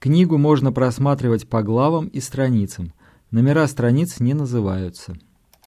Книгу можно просматривать по главам и страницам. Номера страниц не называются.